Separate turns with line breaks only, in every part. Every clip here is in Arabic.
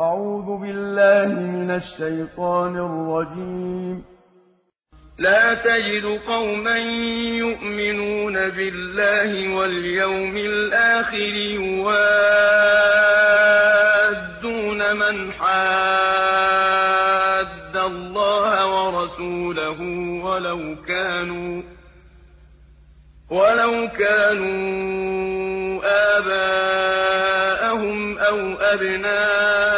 أعوذ بالله من الشيطان الرجيم لا تجد قوما يؤمنون بالله واليوم الآخر يوادون من حاد الله ورسوله ولو كانوا ولو كانوا آباءهم أو أبناءهم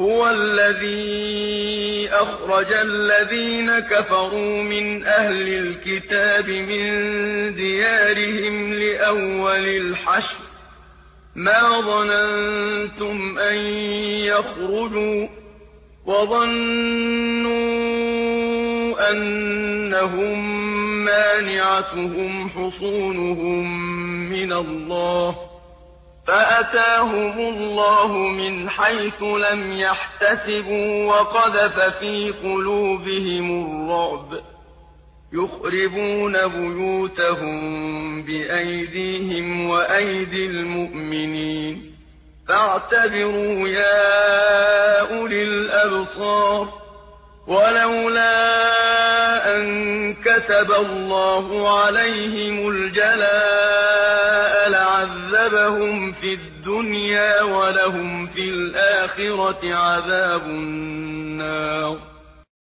هُوَ الَّذِي أَخْرَجَ الَّذِينَ كَفَرُوا مِنْ أَهْلِ الْكِتَابِ مِنْ دِيَارِهِمْ لِأَوَّلِ الْحَشْرِ مَا ظَنَنتُمْ أَنْ يَخْرُجُوا وَظَنُّوا أَنَّهُمْ مَانِعَتُهُمْ حُصُونُهُمْ مِنَ اللَّهِ فأتاهم الله من حيث لم يحتسبوا وقذف في قلوبهم الرعب يخربون بيوتهم بأيديهم وأيدي المؤمنين فاعتبروا يا أولي الأبصار ولولا أن كتب الله عليهم الجلال عذابهم في الدنيا ولهم في الآخرة عذاب النار